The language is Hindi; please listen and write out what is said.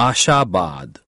आशाबाद।